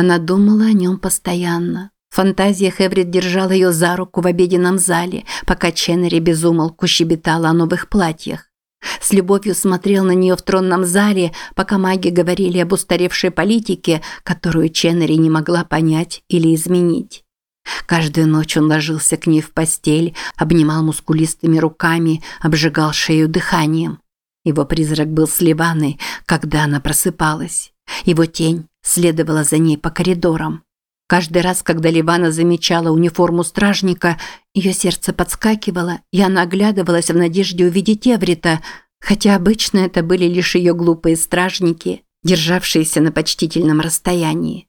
Она думала о нем постоянно. В фантазиях Эврит держал ее за руку в обеденном зале, пока Ченнери безумолку щебетала о новых платьях. С любовью смотрел на нее в тронном зале, пока маги говорили об устаревшей политике, которую Ченнери не могла понять или изменить. Каждую ночь он ложился к ней в постель, обнимал мускулистыми руками, обжигал шею дыханием. Его призрак был с Ливаной, когда она просыпалась. Его тень следовала за ней по коридорам. Каждый раз, когда Ливана замечала униформу стражника, ее сердце подскакивало, и она оглядывалась в надежде увидеть Эврита, хотя обычно это были лишь ее глупые стражники, державшиеся на почтительном расстоянии.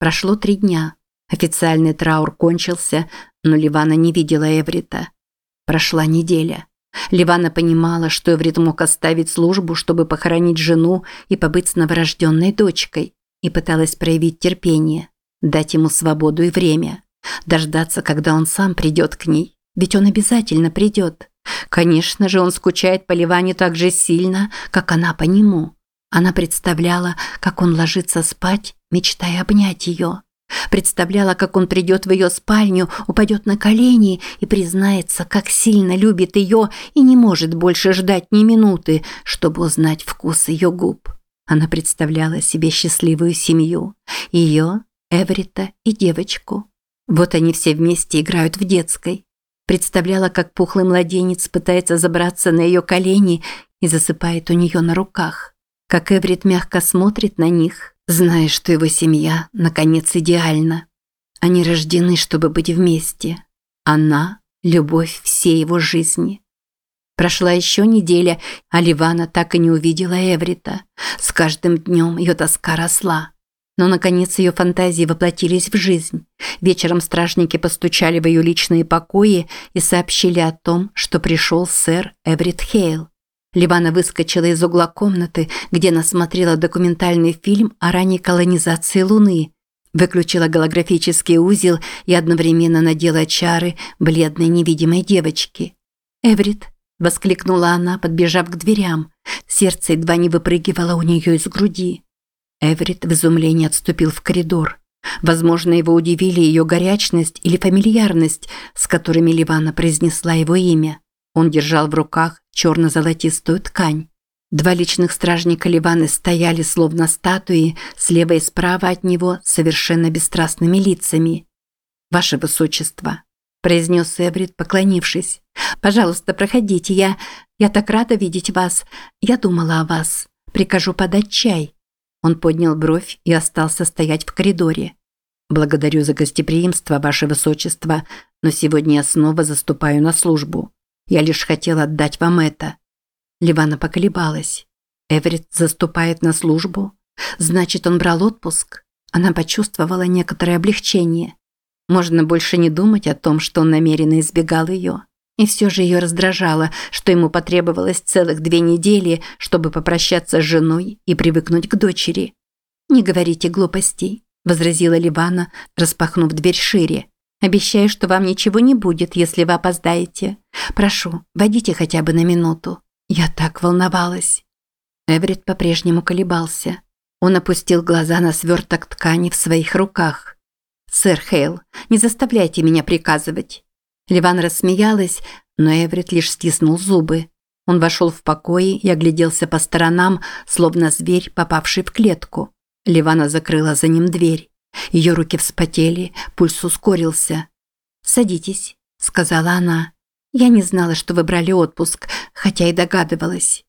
Прошло три дня. Официальный траур кончился, но Ливана не видела Эврита. Прошла неделя. Ливана понимала, что Эврит мог оставить службу, чтобы похоронить жену и побыть с новорожденной дочкой, и пыталась проявить терпение дать ему свободу и время, дождаться, когда он сам придет к ней, ведь он обязательно придет. Конечно же, он скучает по Ливане так же сильно, как она по нему. Она представляла, как он ложится спать, мечтая обнять ее. Представляла, как он придет в ее спальню, упадет на колени и признается, как сильно любит ее и не может больше ждать ни минуты, чтобы узнать вкус ее губ. Она представляла себе счастливую семью. Ее, Эврита и девочку. Вот они все вместе играют в детской. Представляла, как пухлый младенец пытается забраться на ее колени и засыпает у нее на руках. Как Эврит мягко смотрит на них, зная, что его семья, наконец, идеальна. Они рождены, чтобы быть вместе. Она – любовь всей его жизни. Прошла еще неделя, а Ливана так и не увидела Эврита. С каждым днем ее тоска росла. Но, наконец, ее фантазии воплотились в жизнь. Вечером стражники постучали в ее личные покои и сообщили о том, что пришел сэр Эврит Хейл. Ливана выскочила из угла комнаты, где она смотрела документальный фильм о ранней колонизации Луны, выключила голографический узел и одновременно надела чары бледной невидимой девочки. «Эврит!» – воскликнула она, подбежав к дверям. Сердце едва не выпрыгивало у нее из груди. Эверетт в изумлении отступил в коридор. Возможно, его удивили ее горячность или фамильярность, с которыми Ливана произнесла его имя. Он держал в руках черно-золотистую ткань. Два личных стражника Ливаны стояли словно статуи, слева и справа от него совершенно бесстрастными лицами. «Ваше Высочество», – произнес Эврит, поклонившись. «Пожалуйста, проходите, я... я так рада видеть вас. Я думала о вас. Прикажу подать чай». Он поднял бровь и остался стоять в коридоре. «Благодарю за гостеприимство, Ваше Высочество, но сегодня я снова заступаю на службу. Я лишь хотел отдать вам это». Ливана поколебалась. Эверетт заступает на службу? Значит, он брал отпуск? Она почувствовала некоторое облегчение. Можно больше не думать о том, что он намеренно избегал ее. И все же ее раздражало, что ему потребовалось целых две недели, чтобы попрощаться с женой и привыкнуть к дочери. «Не говорите глупостей», – возразила Ливана, распахнув дверь шире. «Обещаю, что вам ничего не будет, если вы опоздаете. Прошу, водите хотя бы на минуту. Я так волновалась». Эверетт по-прежнему колебался. Он опустил глаза на сверток ткани в своих руках. «Сэр Хейл, не заставляйте меня приказывать. Ливан рассмеялась, но Эврит лишь стиснул зубы. Он вошел в покой и огляделся по сторонам, словно зверь, попавший в клетку. Ливана закрыла за ним дверь. Ее руки вспотели, пульс ускорился. «Садитесь», – сказала она. «Я не знала, что вы брали отпуск, хотя и догадывалась».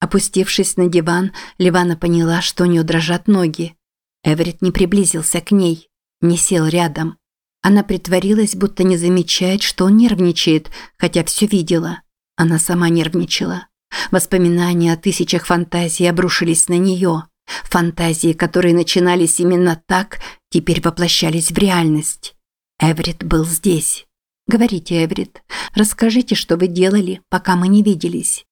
Опустившись на диван, Ливана поняла, что у нее дрожат ноги. Эверетт не приблизился к ней, не сел рядом. Она притворилась, будто не замечает, что он нервничает, хотя все видела. Она сама нервничала. Воспоминания о тысячах фантазий обрушились на нее. Фантазии, которые начинались именно так, теперь воплощались в реальность. Эврит был здесь. «Говорите, Эврит, расскажите, что вы делали, пока мы не виделись».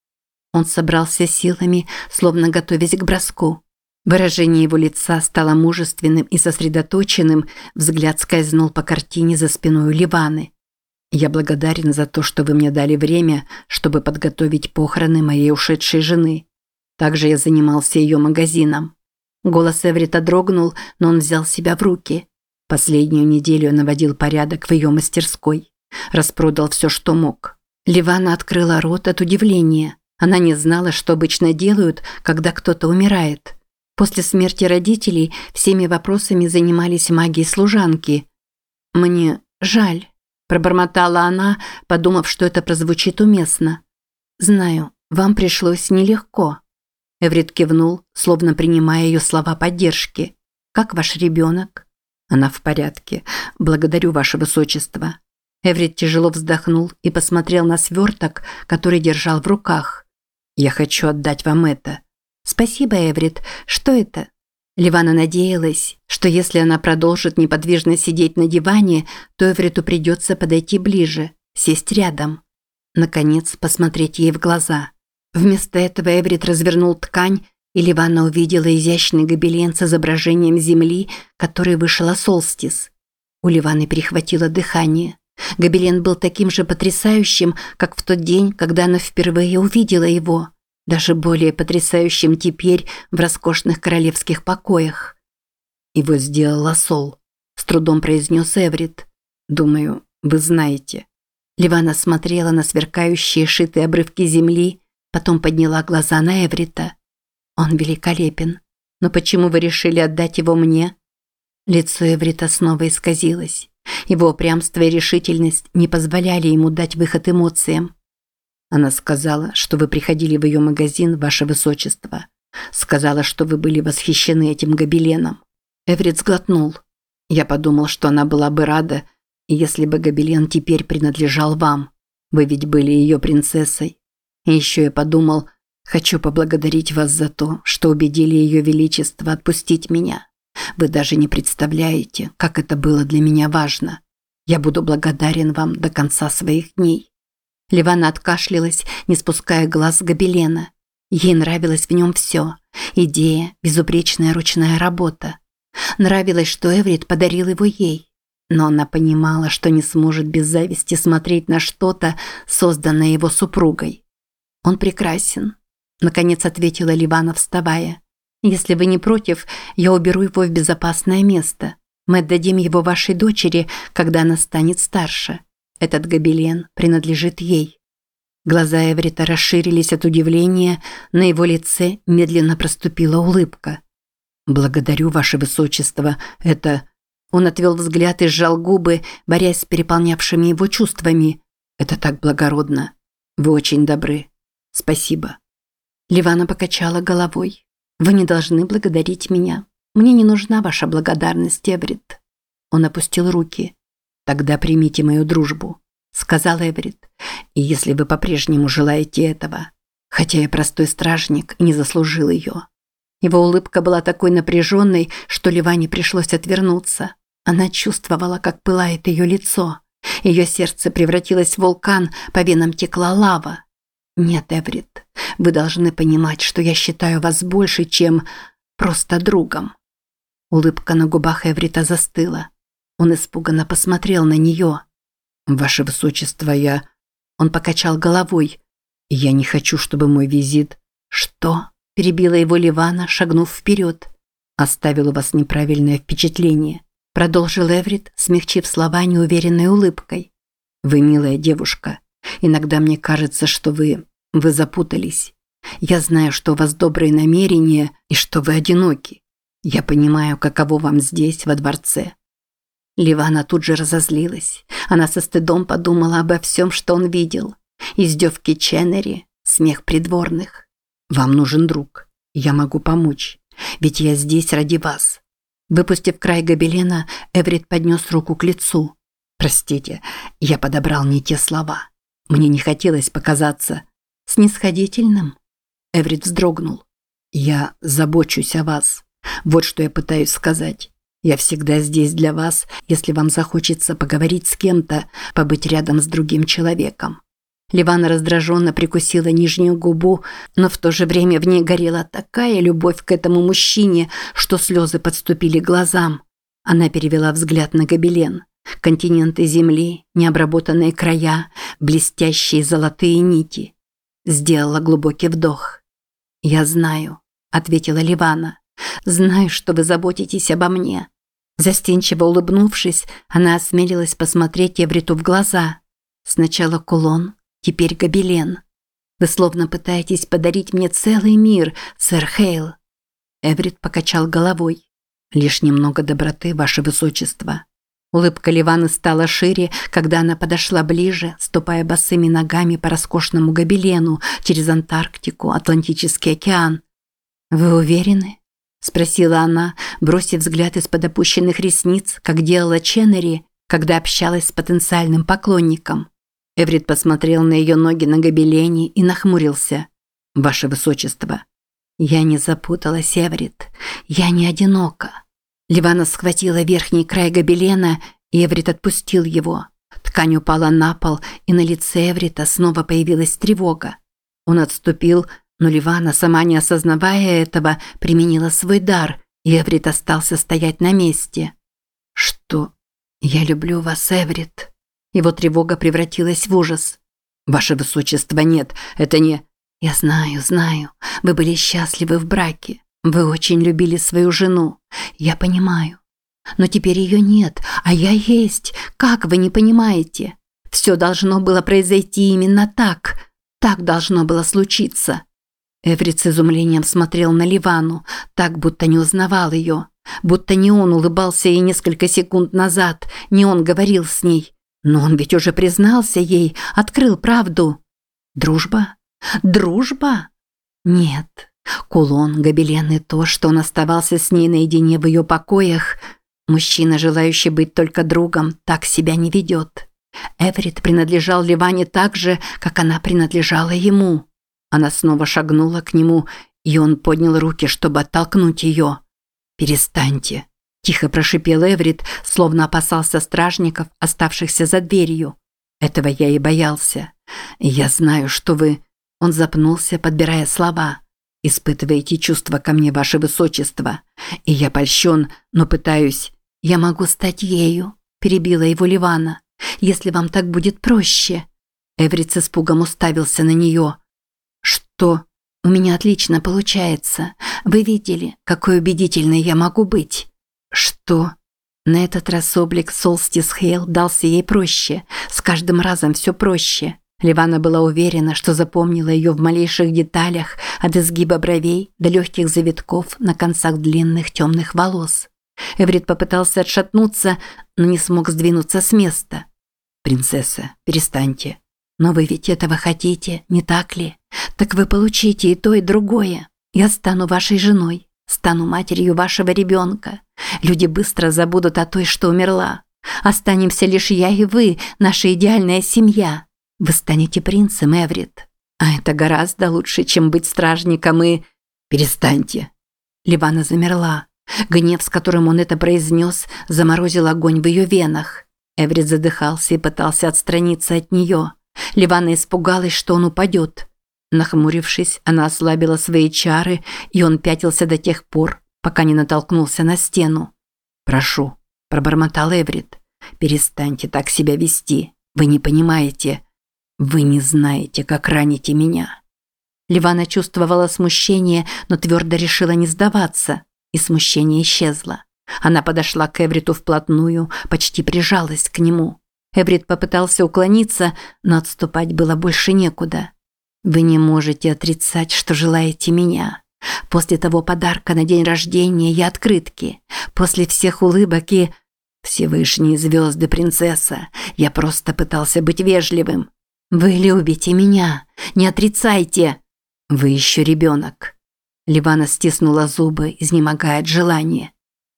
Он собрался силами, словно готовясь к броску. Выражение его лица стало мужественным и сосредоточенным, взгляд скользнул по картине за спиной Ливаны. «Я благодарен за то, что вы мне дали время, чтобы подготовить похороны моей ушедшей жены. Также я занимался ее магазином. Голос Эврита дрогнул, но он взял себя в руки. Последнюю неделю наводил порядок в ее мастерской. Распродал все, что мог. Ливана открыла рот от удивления. Она не знала, что обычно делают, когда кто-то умирает. После смерти родителей всеми вопросами занимались маги и служанки. «Мне жаль», – пробормотала она, подумав, что это прозвучит уместно. «Знаю, вам пришлось нелегко». Эврит кивнул, словно принимая ее слова поддержки. «Как ваш ребенок?» «Она в порядке. Благодарю, ваше высочество». Эврит тяжело вздохнул и посмотрел на сверток, который держал в руках. «Я хочу отдать вам это». «Спасибо, Эврит. Что это?» Ливана надеялась, что если она продолжит неподвижно сидеть на диване, то Эвриту придется подойти ближе, сесть рядом. Наконец, посмотреть ей в глаза. Вместо этого Эврит развернул ткань, и Ливана увидела изящный гобелен с изображением земли, который вышел Солстис. У Ливаны перехватило дыхание. Гобелен был таким же потрясающим, как в тот день, когда она впервые увидела его, даже более потрясающим теперь в роскошных королевских покоях. Его сделала Сол, с трудом произнес Эврит. Думаю, вы знаете. Ливана смотрела на сверкающие шитые обрывки земли, потом подняла глаза на Эврита. Он великолепен. Но почему вы решили отдать его мне? Лицо Эврита снова исказилось. Его упрямство и решительность не позволяли ему дать выход эмоциям. Она сказала, что вы приходили в ее магазин, ваше высочество. Сказала, что вы были восхищены этим гобеленом. Эврит сглотнул. Я подумал, что она была бы рада, если бы гобелен теперь принадлежал вам. Вы ведь были ее принцессой. И еще я подумал, хочу поблагодарить вас за то, что убедили ее величество отпустить меня. Вы даже не представляете, как это было для меня важно. Я буду благодарен вам до конца своих дней. Ливана откашлялась, не спуская глаз с гобелена. Ей нравилось в нем все. Идея, безупречная ручная работа. Нравилось, что Эврит подарил его ей. Но она понимала, что не сможет без зависти смотреть на что-то, созданное его супругой. «Он прекрасен», – наконец ответила Ливана, вставая. Если вы не против, я уберу его в безопасное место. Мы отдадим его вашей дочери, когда она станет старше. Этот гобелен принадлежит ей». Глаза Эврита расширились от удивления, на его лице медленно проступила улыбка. «Благодарю, ваше высочество, это...» Он отвел взгляд и сжал губы, борясь с переполнявшими его чувствами. «Это так благородно. Вы очень добры. Спасибо». Ливана покачала головой. Вы не должны благодарить меня. Мне не нужна ваша благодарность, Эврит. Он опустил руки. Тогда примите мою дружбу, сказал Эврит. И если вы по-прежнему желаете этого, хотя я простой стражник не заслужил ее. Его улыбка была такой напряженной, что Ливане пришлось отвернуться. Она чувствовала, как пылает ее лицо. Ее сердце превратилось в вулкан, по венам текла лава. «Нет, Эврит, вы должны понимать, что я считаю вас больше, чем просто другом». Улыбка на губах Эврита застыла. Он испуганно посмотрел на нее. «Ваше Высочество, я...» Он покачал головой. «Я не хочу, чтобы мой визит...» «Что?» – перебила его Ливана, шагнув вперед. «Оставил у вас неправильное впечатление», – продолжил Эврит, смягчив слова неуверенной улыбкой. «Вы милая девушка. Иногда мне кажется, что вы... вы запутались. Я знаю, что у вас добрые намерения и что вы одиноки. Я понимаю, каково вам здесь, во дворце». Ливана тут же разозлилась. Она со стыдом подумала обо всем, что он видел. Издевки Ченнери, смех придворных. «Вам нужен друг. Я могу помочь. Ведь я здесь ради вас». Выпустив край гобелена, Эврит поднес руку к лицу. «Простите, я подобрал не те слова». Мне не хотелось показаться снисходительным. Эврит вздрогнул. Я забочусь о вас. Вот что я пытаюсь сказать. Я всегда здесь для вас, если вам захочется поговорить с кем-то, побыть рядом с другим человеком. Ливана раздраженно прикусила нижнюю губу, но в то же время в ней горела такая любовь к этому мужчине, что слезы подступили к глазам. Она перевела взгляд на гобелен. Континенты Земли, необработанные края, блестящие золотые нити. Сделала глубокий вдох. «Я знаю», – ответила Ливана. Знаю, что вы заботитесь обо мне». Застенчиво улыбнувшись, она осмелилась посмотреть Эвриту в глаза. Сначала кулон, теперь гобелен. Вы словно пытаетесь подарить мне целый мир, сэр Хейл. Эврит покачал головой. Лишь немного доброты, ваше высочество. Улыбка Ливаны стала шире, когда она подошла ближе, ступая босыми ногами по роскошному гобелену через Антарктику, Атлантический океан. «Вы уверены?» – спросила она, бросив взгляд из-под опущенных ресниц, как делала Ченнери, когда общалась с потенциальным поклонником. Эврит посмотрел на ее ноги на гобелене и нахмурился. «Ваше высочество». «Я не запуталась, Эврит. Я не одинока». Ливана схватила верхний край гобелена, и Эврит отпустил его. Ткань упала на пол, и на лице Эврита снова появилась тревога. Он отступил, но Ливана, сама не осознавая этого, применила свой дар, и Эврит остался стоять на месте. «Что? Я люблю вас, Эврит». Его тревога превратилась в ужас. «Ваше высочество, нет, это не...» «Я знаю, знаю. Вы были счастливы в браке. Вы очень любили свою жену. Я понимаю. Но теперь ее нет, а я есть. Как вы не понимаете? Все должно было произойти именно так. Так должно было случиться». Эврит с изумлением смотрел на Ливану, так будто не узнавал ее. Будто не он улыбался ей несколько секунд назад, не он говорил с ней. Но он ведь уже признался ей, открыл правду. Дружба? Дружба? Нет. Кулон, гобелен и то, что он оставался с ней наедине в ее покоях. Мужчина, желающий быть только другом, так себя не ведет. Эверетт принадлежал Ливане так же, как она принадлежала ему. Она снова шагнула к нему, и он поднял руки, чтобы оттолкнуть ее. «Перестаньте», Тихо прошипел Эврит, словно опасался стражников, оставшихся за дверью. Этого я и боялся. Я знаю, что вы... Он запнулся, подбирая слова. Испытываете чувства ко мне, ваше высочество. И я польщен, но пытаюсь... Я могу стать ею, перебила его Ливана. Если вам так будет проще. Эврит с испугом уставился на нее. Что? У меня отлично получается. Вы видели, какой убедительной я могу быть. Что? На этот раз облик Солстис Хейл дался ей проще, с каждым разом все проще. Ливана была уверена, что запомнила ее в малейших деталях, от изгиба бровей до легких завитков на концах длинных темных волос. Эврит попытался отшатнуться, но не смог сдвинуться с места. «Принцесса, перестаньте. Но вы ведь этого хотите, не так ли? Так вы получите и то, и другое. Я стану вашей женой, стану матерью вашего ребенка. Люди быстро забудут о той, что умерла. Останемся лишь я и вы, наша идеальная семья. Вы станете принцем, Эврит. А это гораздо лучше, чем быть стражником и... Перестаньте. Ливана замерла. Гнев, с которым он это произнес, заморозил огонь в ее венах. Эврит задыхался и пытался отстраниться от нее. Ливана испугалась, что он упадет. Нахмурившись, она ослабила свои чары, и он пятился до тех пор, пока не натолкнулся на стену. «Прошу», – пробормотал Эврит, – «перестаньте так себя вести. Вы не понимаете. Вы не знаете, как раните меня». Ливана чувствовала смущение, но твердо решила не сдаваться, и смущение исчезло. Она подошла к Эвриту вплотную, почти прижалась к нему. Эврит попытался уклониться, но отступать было больше некуда. «Вы не можете отрицать, что желаете меня», После того подарка на день рождения и открытки, после всех улыбок и... Всевышние звезды, принцесса, я просто пытался быть вежливым. Вы любите меня, не отрицайте. Вы еще ребенок. Ливана стиснула зубы, изнемогая от желания.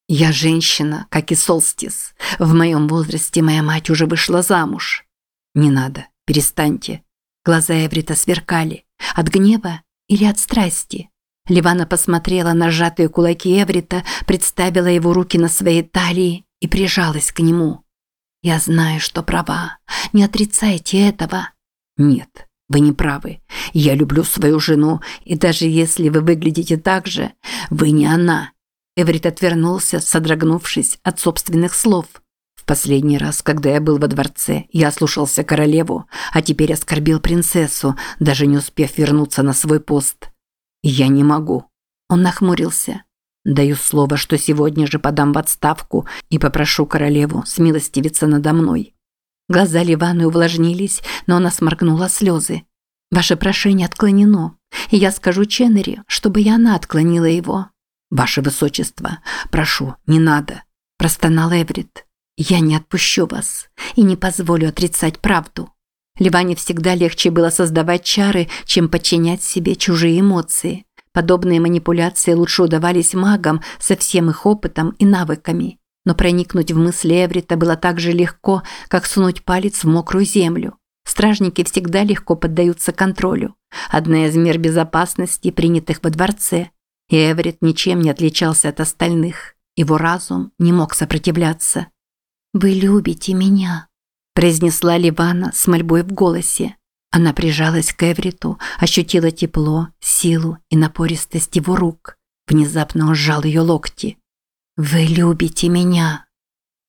Я женщина, как и Солстис. В моем возрасте моя мать уже вышла замуж. Не надо, перестаньте. Глаза Эврита сверкали. От гнева или от страсти? Ливана посмотрела на сжатые кулаки Эврита, представила его руки на своей талии и прижалась к нему. «Я знаю, что права. Не отрицайте этого». «Нет, вы не правы. Я люблю свою жену, и даже если вы выглядите так же, вы не она». Эврит отвернулся, содрогнувшись от собственных слов. В последний раз, когда я был во дворце, я слушался королеву, а теперь оскорбил принцессу, даже не успев вернуться на свой пост. «Я не могу». Он нахмурился. Даю слово, что сегодня же подам в отставку и попрошу королеву смилостивиться надо мной». Глаза Ливаны увлажнились, но она сморгнула слезы. «Ваше прошение отклонено, и я скажу Ченнери, чтобы и она отклонила его». «Ваше высочество, прошу, не надо», – простонал Эврит. «Я не отпущу вас и не позволю отрицать правду». Ливане всегда легче было создавать чары, чем подчинять себе чужие эмоции. Подобные манипуляции лучше удавались магам со всем их опытом и навыками. Но проникнуть в мысли Эврита было так же легко, как сунуть палец в мокрую землю. Стражники всегда легко поддаются контролю. Одна из мер безопасности, принятых во дворце. И Эврит ничем не отличался от остальных. Его разум не мог сопротивляться. «Вы любите меня», произнесла Ливана с мольбой в голосе. Она прижалась к Эвриту, ощутила тепло, силу и напористость его рук. Внезапно он сжал ее локти. «Вы любите меня!»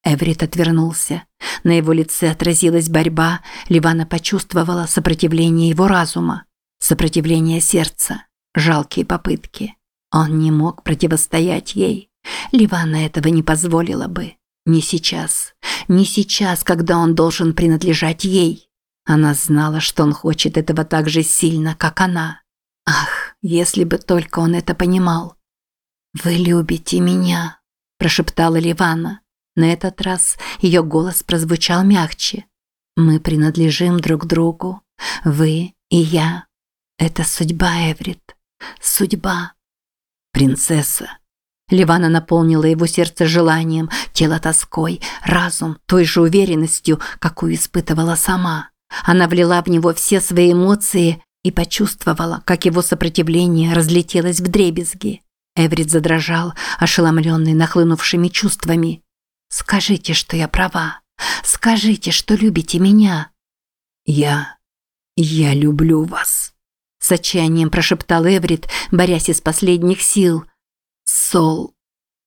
Эврит отвернулся. На его лице отразилась борьба, Ливана почувствовала сопротивление его разума, сопротивление сердца, жалкие попытки. Он не мог противостоять ей. Ливана этого не позволила бы. Не сейчас. Не сейчас, когда он должен принадлежать ей. Она знала, что он хочет этого так же сильно, как она. Ах, если бы только он это понимал. «Вы любите меня», – прошептала Ливана. На этот раз ее голос прозвучал мягче. «Мы принадлежим друг другу. Вы и я. Это судьба, Эврит. Судьба». «Принцесса», Ливана наполнила его сердце желанием, тело тоской, разум той же уверенностью, какую испытывала сама. Она влила в него все свои эмоции и почувствовала, как его сопротивление разлетелось в дребезги. Эврит задрожал, ошеломленный нахлынувшими чувствами. «Скажите, что я права. Скажите, что любите меня». «Я... я люблю вас», – с отчаянием прошептал Эврит, борясь из последних сил – Сол.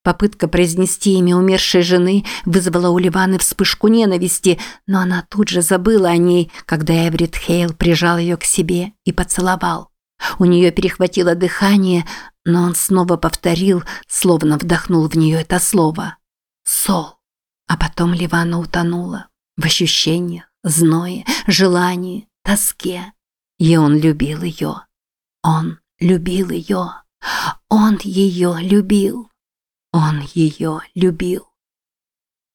Попытка произнести имя умершей жены вызвала у Ливаны вспышку ненависти, но она тут же забыла о ней, когда Эврит Хейл прижал ее к себе и поцеловал. У нее перехватило дыхание, но он снова повторил, словно вдохнул в нее это слово. Сол. А потом Ливана утонула в ощущениях, зное, желании, тоске. И он любил ее. Он любил ее. Он ее любил. Он ее любил.